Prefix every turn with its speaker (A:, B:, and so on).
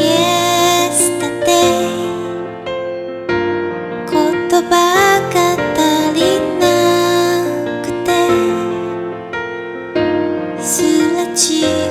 A: yesterday 言葉が足りなくてすらち